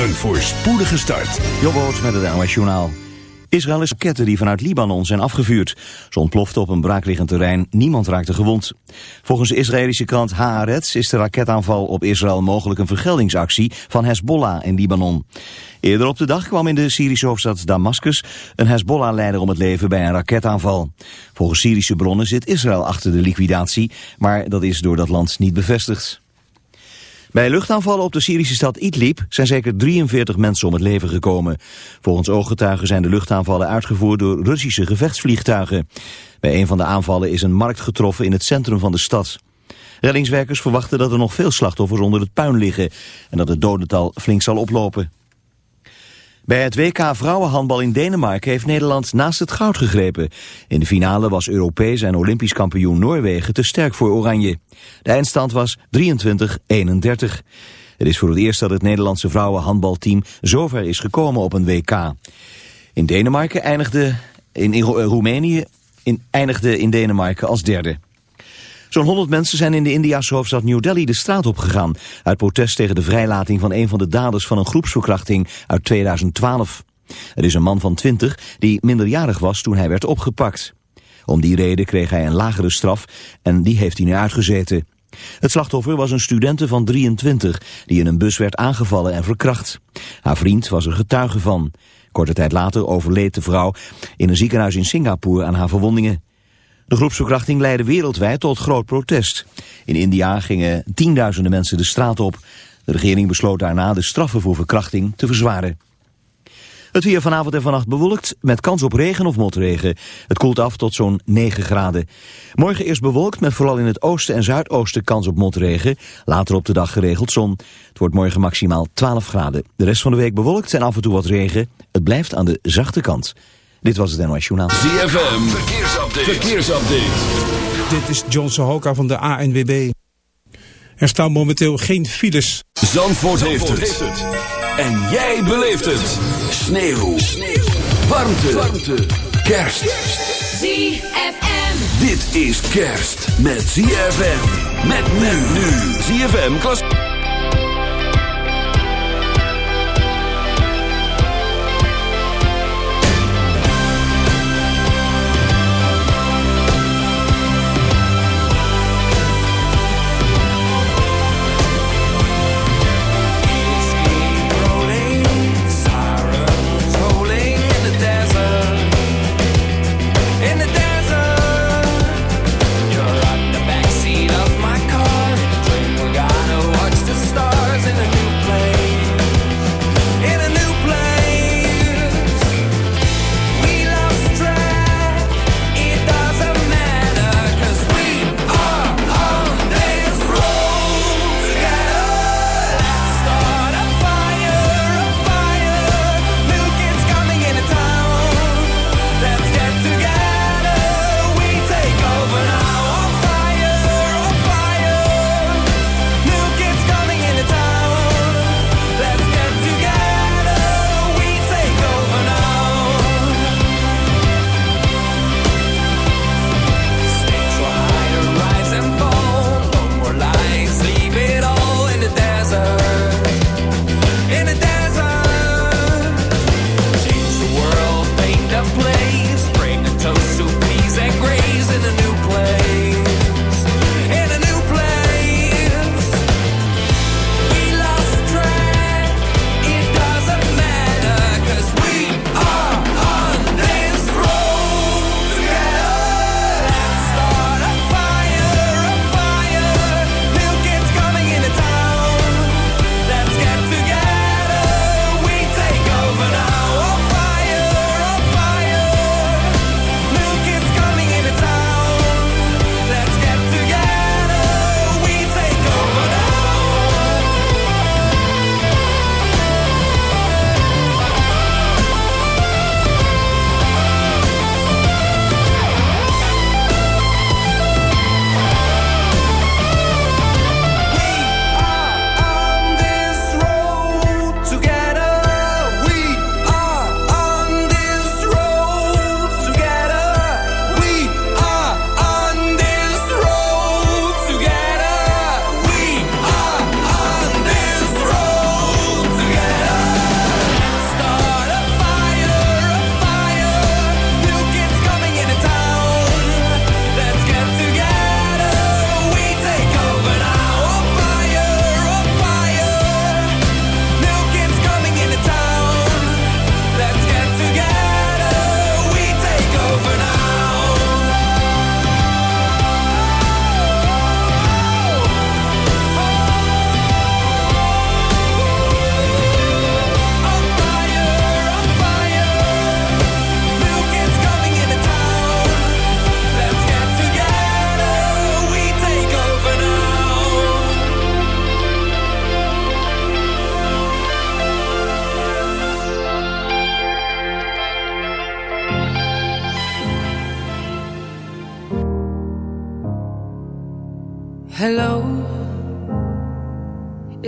Een voorspoedige start. Jobboot met het NOS Journaal. Israël is raketten die vanuit Libanon zijn afgevuurd. Ze ontploften op een braakliggend terrein. Niemand raakte gewond. Volgens de Israëlische krant Haaretz is de raketaanval op Israël mogelijk een vergeldingsactie van Hezbollah in Libanon. Eerder op de dag kwam in de Syrische hoofdstad Damascus een Hezbollah-leider om het leven bij een raketaanval. Volgens Syrische bronnen zit Israël achter de liquidatie, maar dat is door dat land niet bevestigd. Bij luchtaanvallen op de Syrische stad Idlib zijn zeker 43 mensen om het leven gekomen. Volgens ooggetuigen zijn de luchtaanvallen uitgevoerd door Russische gevechtsvliegtuigen. Bij een van de aanvallen is een markt getroffen in het centrum van de stad. Reddingswerkers verwachten dat er nog veel slachtoffers onder het puin liggen en dat het dodental flink zal oplopen. Bij het WK vrouwenhandbal in Denemarken heeft Nederland naast het goud gegrepen. In de finale was Europees en Olympisch kampioen Noorwegen te sterk voor Oranje. De eindstand was 23-31. Het is voor het eerst dat het Nederlandse vrouwenhandbalteam zover is gekomen op een WK. In Denemarken eindigde, in Roemenië in, eindigde in Denemarken als derde. Zo'n 100 mensen zijn in de Indiase hoofdstad New Delhi de straat opgegaan... uit protest tegen de vrijlating van een van de daders van een groepsverkrachting uit 2012. Er is een man van 20 die minderjarig was toen hij werd opgepakt. Om die reden kreeg hij een lagere straf en die heeft hij nu uitgezeten. Het slachtoffer was een studente van 23 die in een bus werd aangevallen en verkracht. Haar vriend was er getuige van. Korte tijd later overleed de vrouw in een ziekenhuis in Singapore aan haar verwondingen. De groepsverkrachting leidde wereldwijd tot groot protest. In India gingen tienduizenden mensen de straat op. De regering besloot daarna de straffen voor verkrachting te verzwaren. Het weer vanavond en vannacht bewolkt, met kans op regen of motregen. Het koelt af tot zo'n 9 graden. Morgen eerst bewolkt, met vooral in het oosten en zuidoosten kans op motregen. Later op de dag geregeld zon. Het wordt morgen maximaal 12 graden. De rest van de week bewolkt en af en toe wat regen. Het blijft aan de zachte kant. Dit was het NOS Journaal. ZFM, verkeersupdate. verkeersupdate. Dit is John Sohoka van de ANWB. Er staan momenteel geen files. Zandvoort, heeft, het. En jij beleeft het. Sneeuw. Sneeuw. Warmte. Warmte. Kerst. ZFM. Dit is kerst met ZFM. Met men nu. ZFM Klas...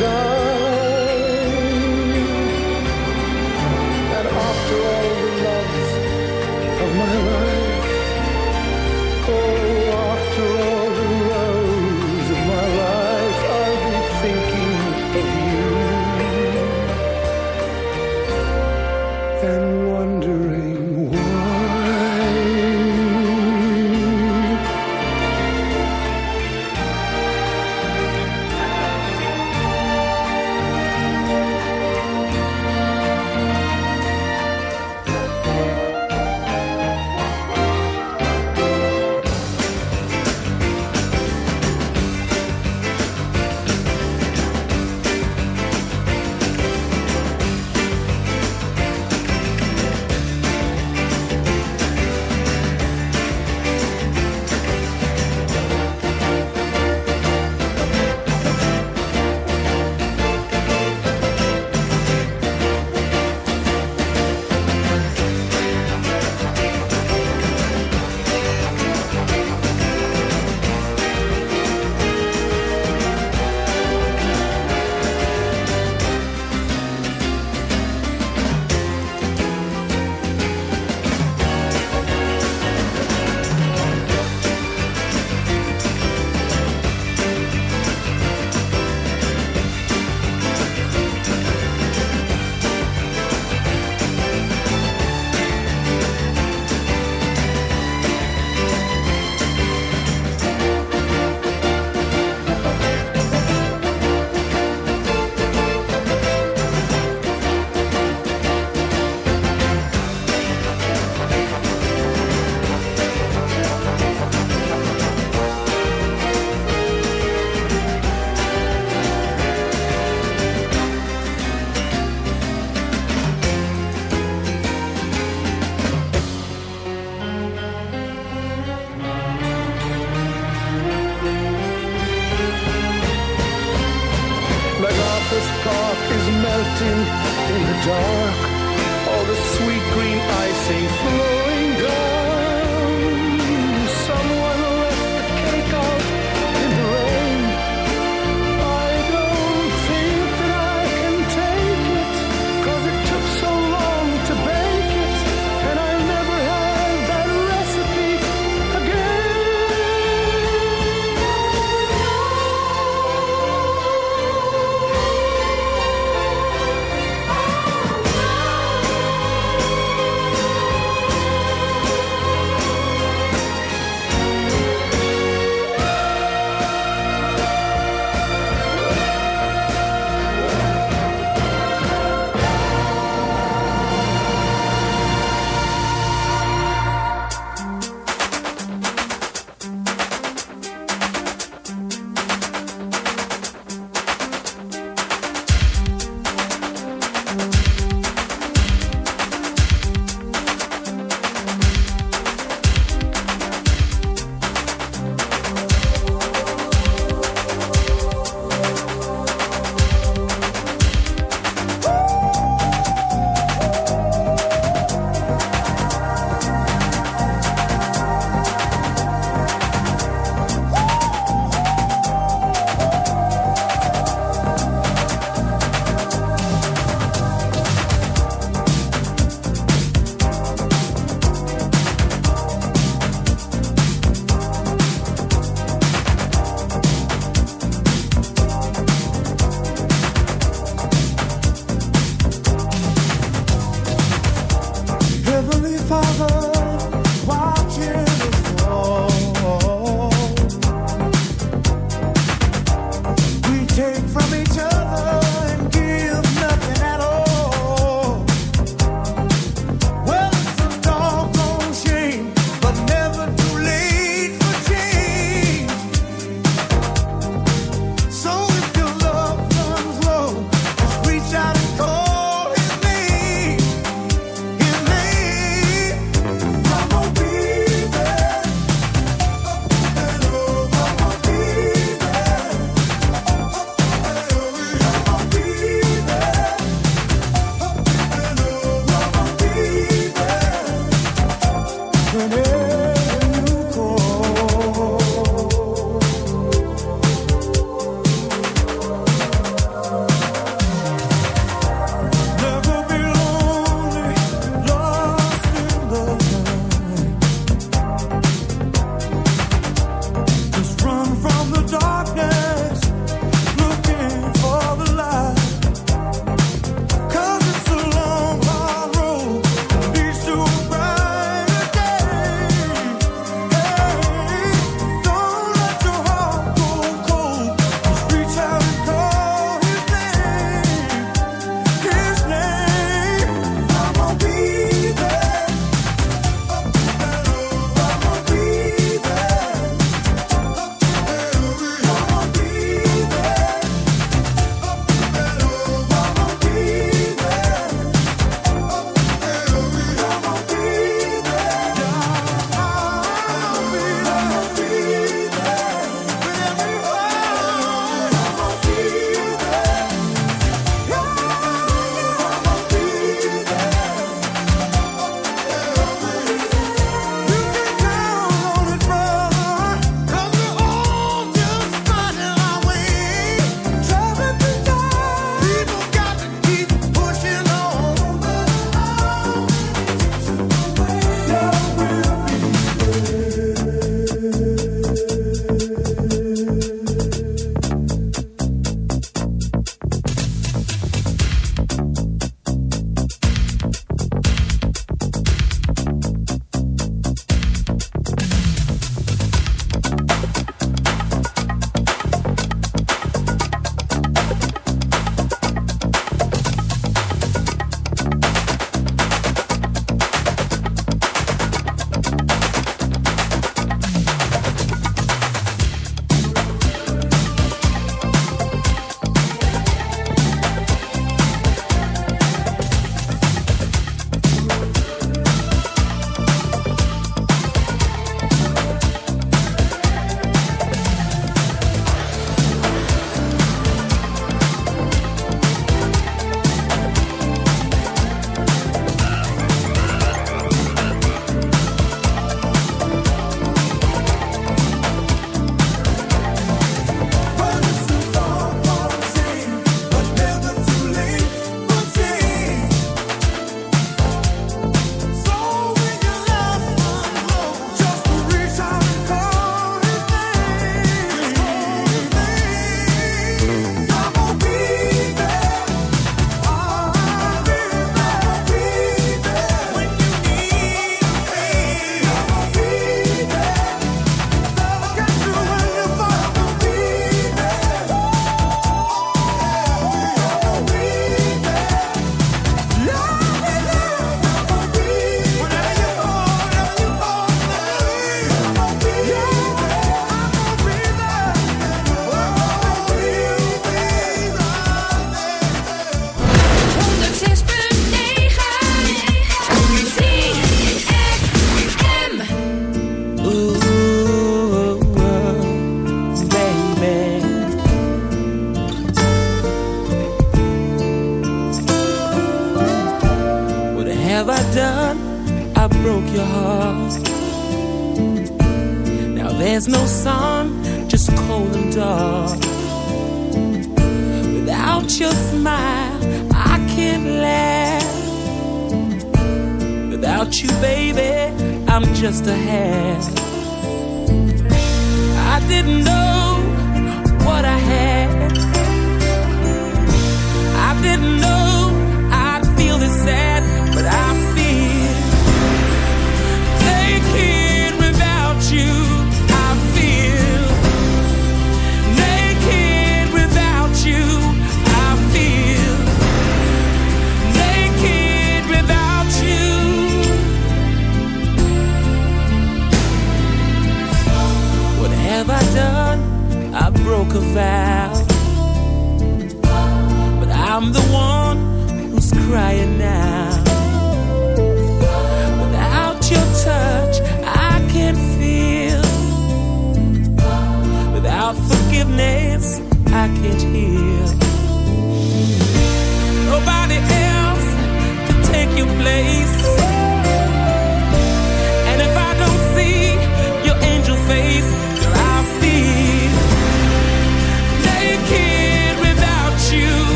through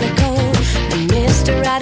Mr. Right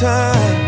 time.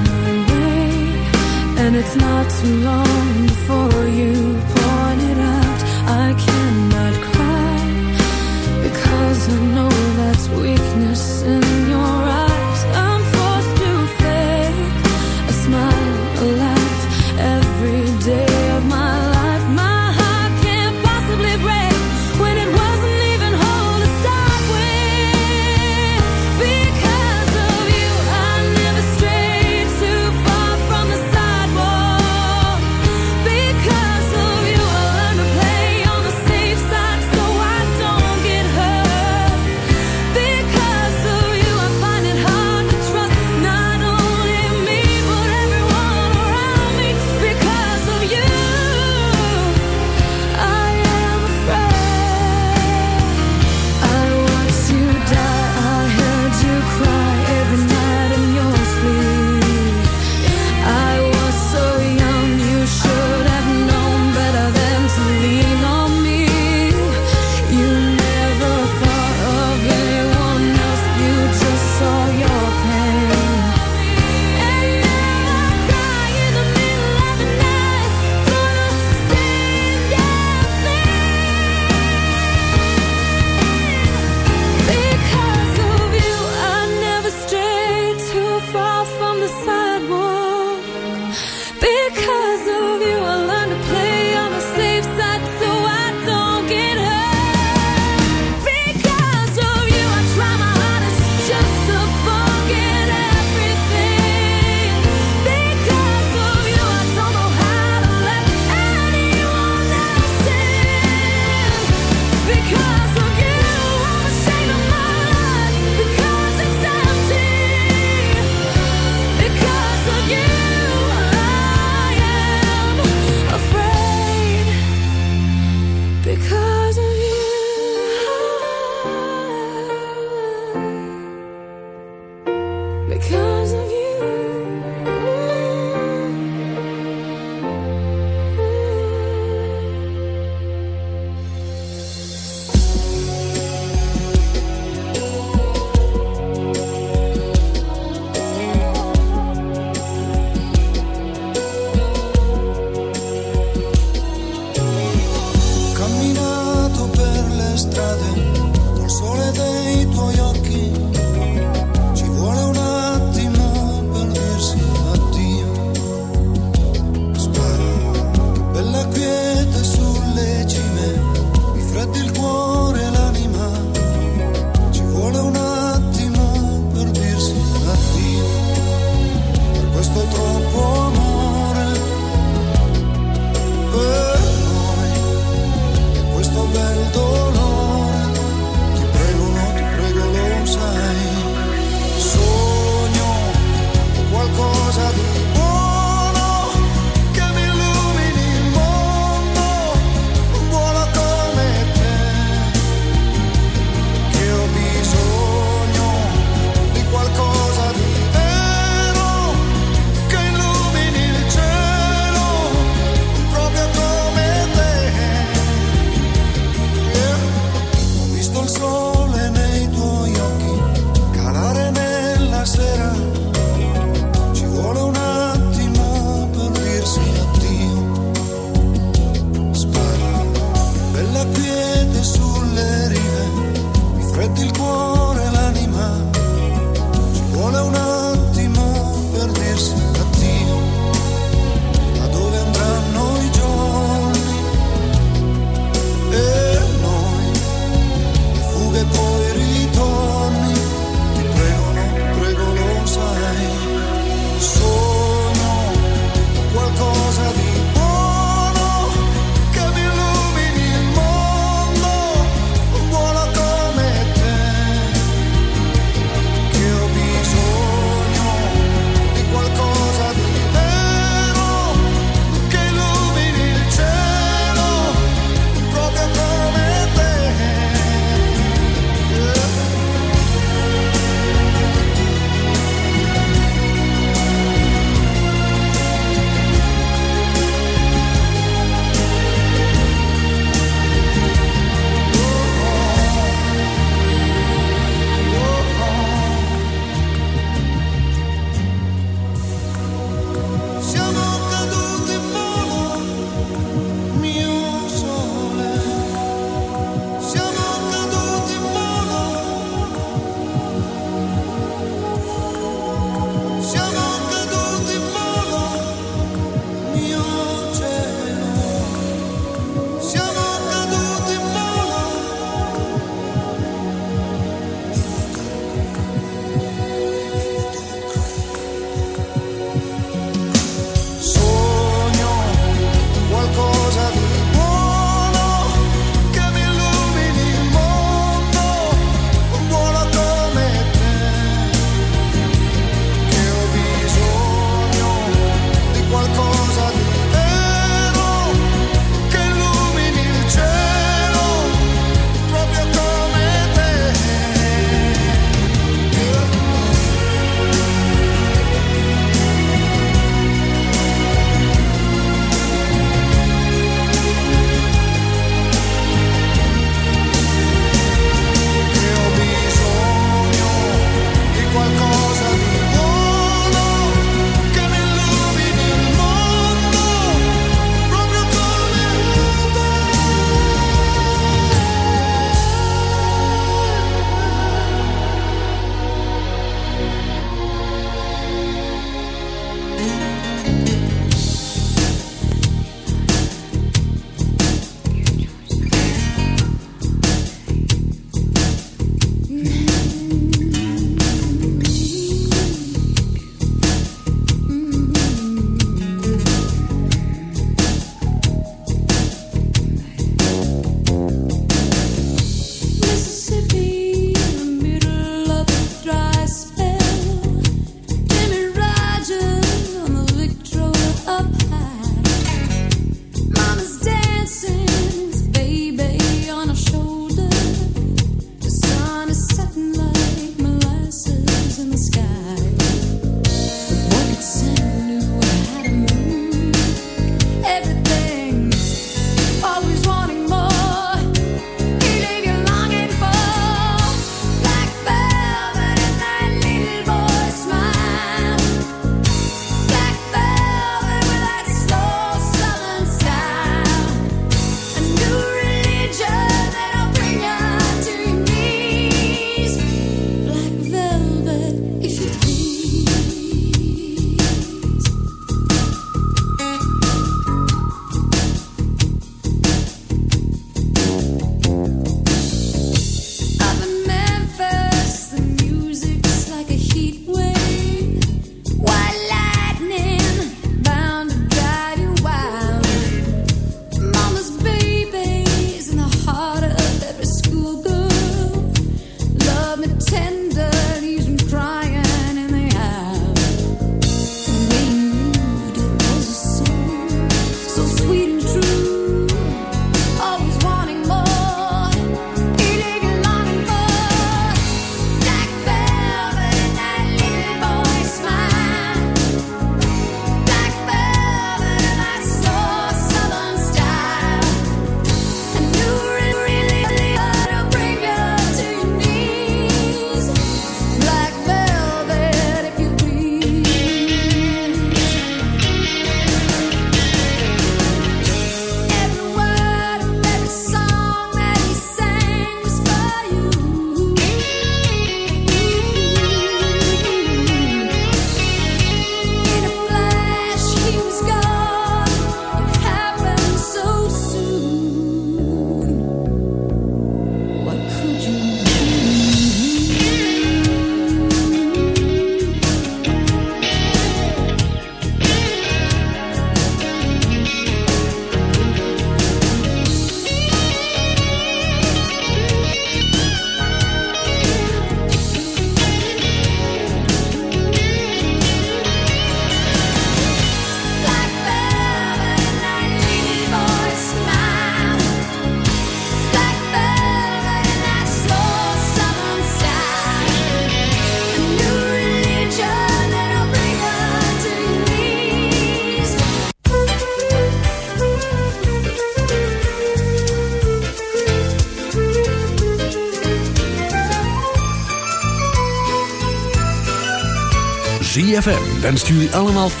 ZFM wenst jullie allemaal fijn.